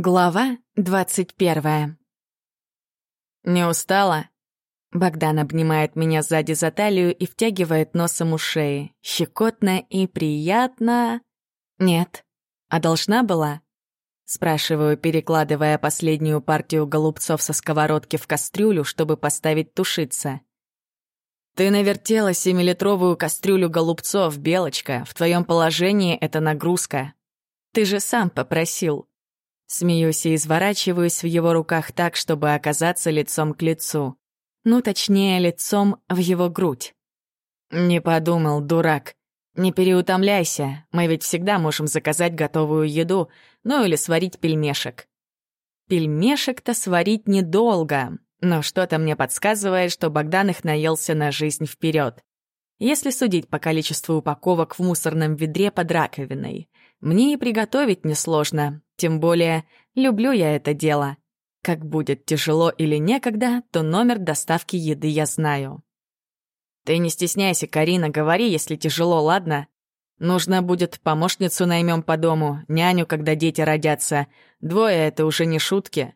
Глава двадцать первая. «Не устала?» Богдан обнимает меня сзади за талию и втягивает носом у шеи. Щекотно и приятно. «Нет. А должна была?» Спрашиваю, перекладывая последнюю партию голубцов со сковородки в кастрюлю, чтобы поставить тушиться. «Ты навертела семилитровую кастрюлю голубцов, Белочка. В твоем положении это нагрузка. Ты же сам попросил». Смеюсь и изворачиваюсь в его руках так, чтобы оказаться лицом к лицу. Ну, точнее, лицом в его грудь. «Не подумал, дурак. Не переутомляйся, мы ведь всегда можем заказать готовую еду, ну или сварить пельмешек». Пельмешек-то сварить недолго, но что-то мне подсказывает, что Богдан их наелся на жизнь вперед. Если судить по количеству упаковок в мусорном ведре под раковиной, мне и приготовить несложно, тем более люблю я это дело. Как будет тяжело или некогда, то номер доставки еды я знаю. Ты не стесняйся, Карина, говори, если тяжело, ладно? Нужно будет помощницу наймем по дому, няню, когда дети родятся. Двое — это уже не шутки.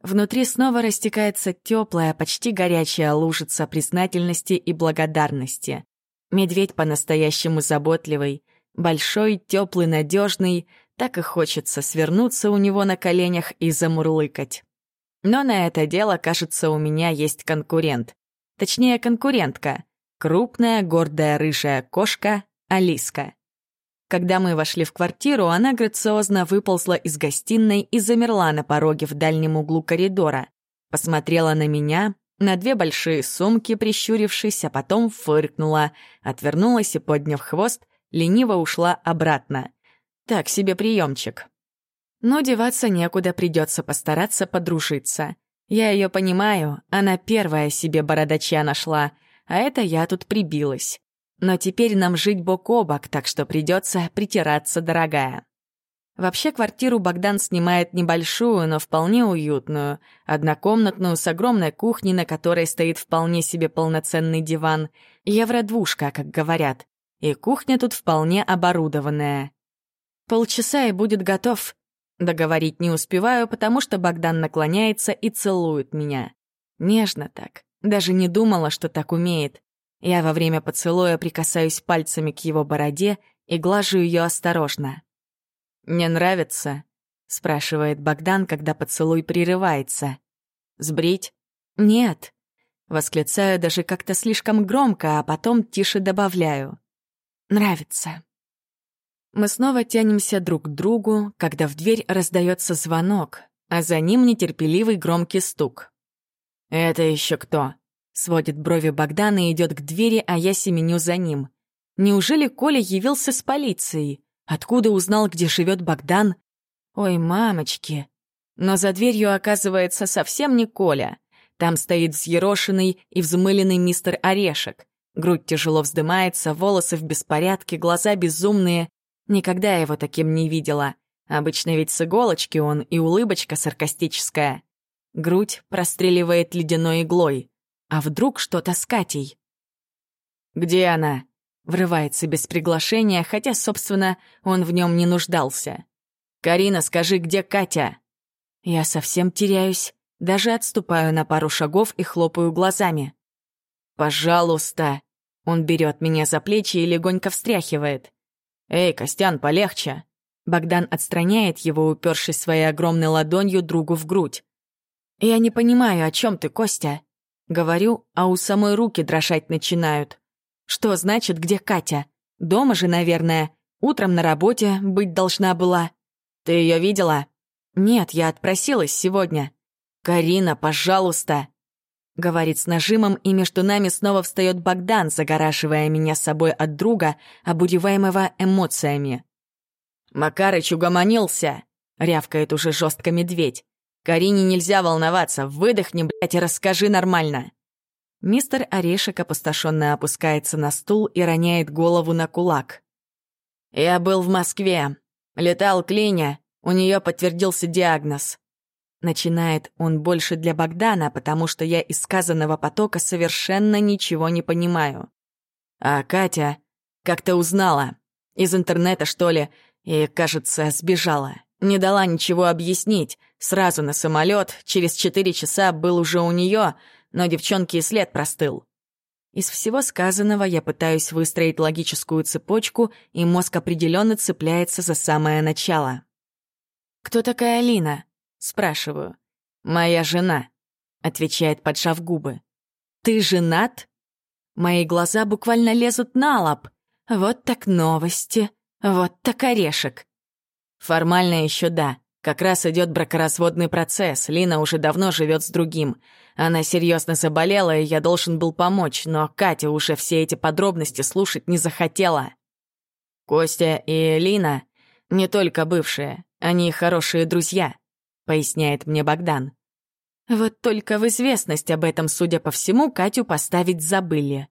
Внутри снова растекается теплая, почти горячая лужица признательности и благодарности. Медведь по-настоящему заботливый, большой, теплый, надежный, так и хочется свернуться у него на коленях и замурлыкать. Но на это дело, кажется, у меня есть конкурент. Точнее, конкурентка. Крупная, гордая рыжая кошка Алиска. Когда мы вошли в квартиру, она грациозно выползла из гостиной и замерла на пороге в дальнем углу коридора. Посмотрела на меня, на две большие сумки, прищурившись, а потом фыркнула, отвернулась и, подняв хвост, лениво ушла обратно. Так себе приемчик. Но деваться некуда, придется постараться подружиться. Я ее понимаю, она первая себе бородача нашла, а это я тут прибилась. Но теперь нам жить бок о бок, так что придется притираться, дорогая. Вообще квартиру Богдан снимает небольшую, но вполне уютную, однокомнатную с огромной кухней, на которой стоит вполне себе полноценный диван, евродвушка, как говорят, и кухня тут вполне оборудованная. Полчаса и будет готов. Договорить не успеваю, потому что Богдан наклоняется и целует меня. Нежно так. Даже не думала, что так умеет. Я во время поцелуя прикасаюсь пальцами к его бороде и глажу ее осторожно. «Не нравится?» — спрашивает Богдан, когда поцелуй прерывается. «Сбрить?» «Нет». Восклицаю даже как-то слишком громко, а потом тише добавляю. «Нравится». Мы снова тянемся друг к другу, когда в дверь раздается звонок, а за ним нетерпеливый громкий стук. «Это еще кто?» Сводит брови Богдан и идет к двери, а я семеню за ним. Неужели Коля явился с полицией? Откуда узнал, где живет Богдан? Ой, мамочки. Но за дверью оказывается совсем не Коля. Там стоит взъерошенный и взмыленный мистер Орешек. Грудь тяжело вздымается, волосы в беспорядке, глаза безумные. Никогда его таким не видела. Обычно ведь с иголочки он и улыбочка саркастическая. Грудь простреливает ледяной иглой. А вдруг что-то с Катей? «Где она?» Врывается без приглашения, хотя, собственно, он в нем не нуждался. «Карина, скажи, где Катя?» Я совсем теряюсь, даже отступаю на пару шагов и хлопаю глазами. «Пожалуйста!» Он берет меня за плечи и легонько встряхивает. «Эй, Костян, полегче!» Богдан отстраняет его, упершись своей огромной ладонью другу в грудь. «Я не понимаю, о чем ты, Костя?» Говорю, а у самой руки дрожать начинают. Что значит, где Катя? Дома же, наверное. Утром на работе быть должна была. Ты ее видела? Нет, я отпросилась сегодня. Карина, пожалуйста. Говорит с нажимом, и между нами снова встает Богдан, загораживая меня собой от друга, обуреваемого эмоциями. «Макарыч угомонился!» — рявкает уже жестко медведь. Карине нельзя волноваться, выдохни, блядь, и расскажи нормально. Мистер Орешек опустошенно опускается на стул и роняет голову на кулак. «Я был в Москве. Летал к Лине. У нее подтвердился диагноз». Начинает он больше для Богдана, потому что я из сказанного потока совершенно ничего не понимаю. А Катя как-то узнала. Из интернета, что ли, и, кажется, сбежала. Не дала ничего объяснить. Сразу на самолет, через четыре часа был уже у нее, но девчонке и след простыл. Из всего сказанного я пытаюсь выстроить логическую цепочку, и мозг определенно цепляется за самое начало. «Кто такая Алина?» — спрашиваю. «Моя жена», — отвечает, поджав губы. «Ты женат?» Мои глаза буквально лезут на лоб. Вот так новости, вот так орешек. Формально еще да. Как раз идет бракоразводный процесс. Лина уже давно живет с другим. Она серьезно заболела, и я должен был помочь, но Катя уже все эти подробности слушать не захотела. Костя и Лина не только бывшие, они хорошие друзья, поясняет мне Богдан. Вот только в известность об этом, судя по всему, Катю поставить забыли.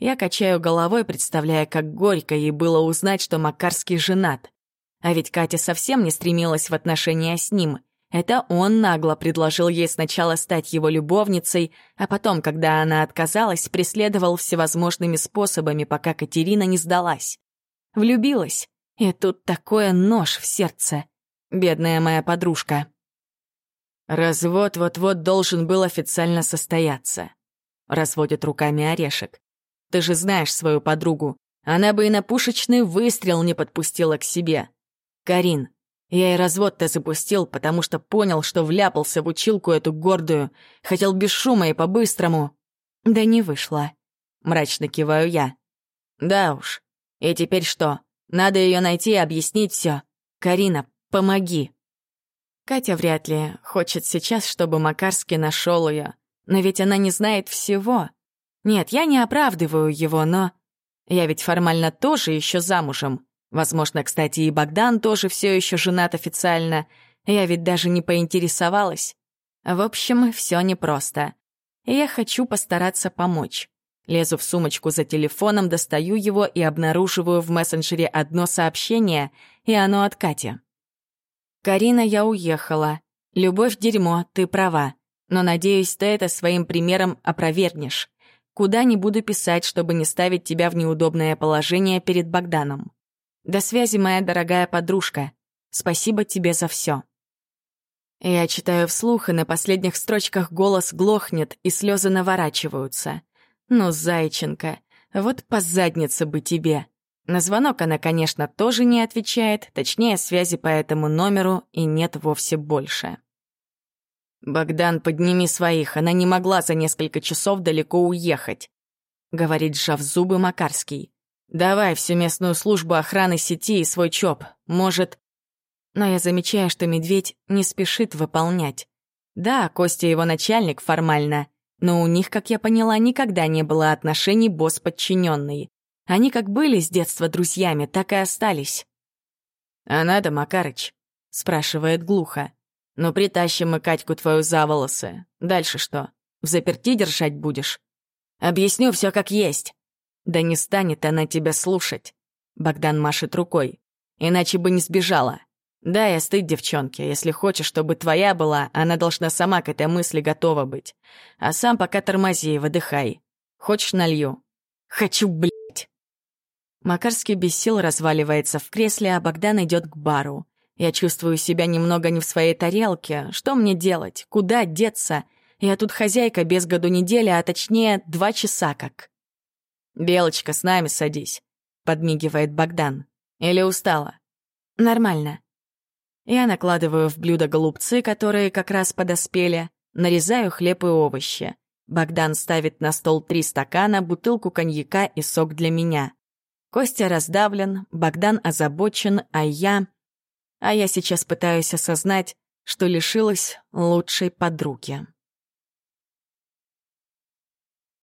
Я качаю головой, представляя, как горько ей было узнать, что Макарский женат. А ведь Катя совсем не стремилась в отношения с ним. Это он нагло предложил ей сначала стать его любовницей, а потом, когда она отказалась, преследовал всевозможными способами, пока Катерина не сдалась. Влюбилась. И тут такое нож в сердце. Бедная моя подружка. Развод вот-вот должен был официально состояться. Разводит руками орешек. Ты же знаешь свою подругу. Она бы и на пушечный выстрел не подпустила к себе. Карин, я и развод-то запустил, потому что понял, что вляпался в училку эту гордую. Хотел без шума и по-быстрому. Да не вышло. Мрачно киваю я. Да уж. И теперь что? Надо ее найти и объяснить все. Карина, помоги. Катя вряд ли хочет сейчас, чтобы Макарский нашел ее. Но ведь она не знает всего. Нет, я не оправдываю его, но... Я ведь формально тоже еще замужем. Возможно, кстати, и Богдан тоже все еще женат официально. Я ведь даже не поинтересовалась. В общем, все непросто. И я хочу постараться помочь. Лезу в сумочку за телефоном, достаю его и обнаруживаю в мессенджере одно сообщение, и оно от Кати. «Карина, я уехала. Любовь — дерьмо, ты права. Но, надеюсь, ты это своим примером опровергнешь. Куда не буду писать, чтобы не ставить тебя в неудобное положение перед Богданом. До связи, моя дорогая подружка. Спасибо тебе за все. Я читаю вслух, и на последних строчках голос глохнет, и слезы наворачиваются. Ну, зайченка, вот по заднице бы тебе. На звонок она, конечно, тоже не отвечает, точнее, связи по этому номеру и нет вовсе больше. «Богдан, подними своих, она не могла за несколько часов далеко уехать», — говорит, сжав зубы Макарский. Давай всю местную службу охраны сети и свой ЧОП. Может... Но я замечаю, что медведь не спешит выполнять. Да, Костя его начальник формально, но у них, как я поняла, никогда не было отношений босс-подчиненный. Они как были с детства друзьями, так и остались. «А надо, Макарыч?» — спрашивает глухо. «Ну, притащим мы Катьку твою за волосы. Дальше что? В заперти держать будешь?» «Объясню все как есть. Да не станет она тебя слушать. Богдан машет рукой. Иначе бы не сбежала. Да, я стыд девчонке. Если хочешь, чтобы твоя была, она должна сама к этой мысли готова быть. А сам пока тормози и выдыхай. Хочешь, налью? Хочу, блядь. Макарский без сил разваливается в кресле, а Богдан идет к бару. Я чувствую себя немного не в своей тарелке. Что мне делать? Куда деться? Я тут хозяйка без году недели, а точнее два часа как. «Белочка, с нами садись», — подмигивает Богдан. «Или устала?» «Нормально». Я накладываю в блюдо голубцы, которые как раз подоспели, нарезаю хлеб и овощи. Богдан ставит на стол три стакана, бутылку коньяка и сок для меня. Костя раздавлен, Богдан озабочен, а я... А я сейчас пытаюсь осознать, что лишилась лучшей подруги.